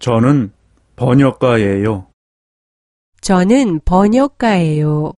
저는 번역가예요. 저는 번역가예요.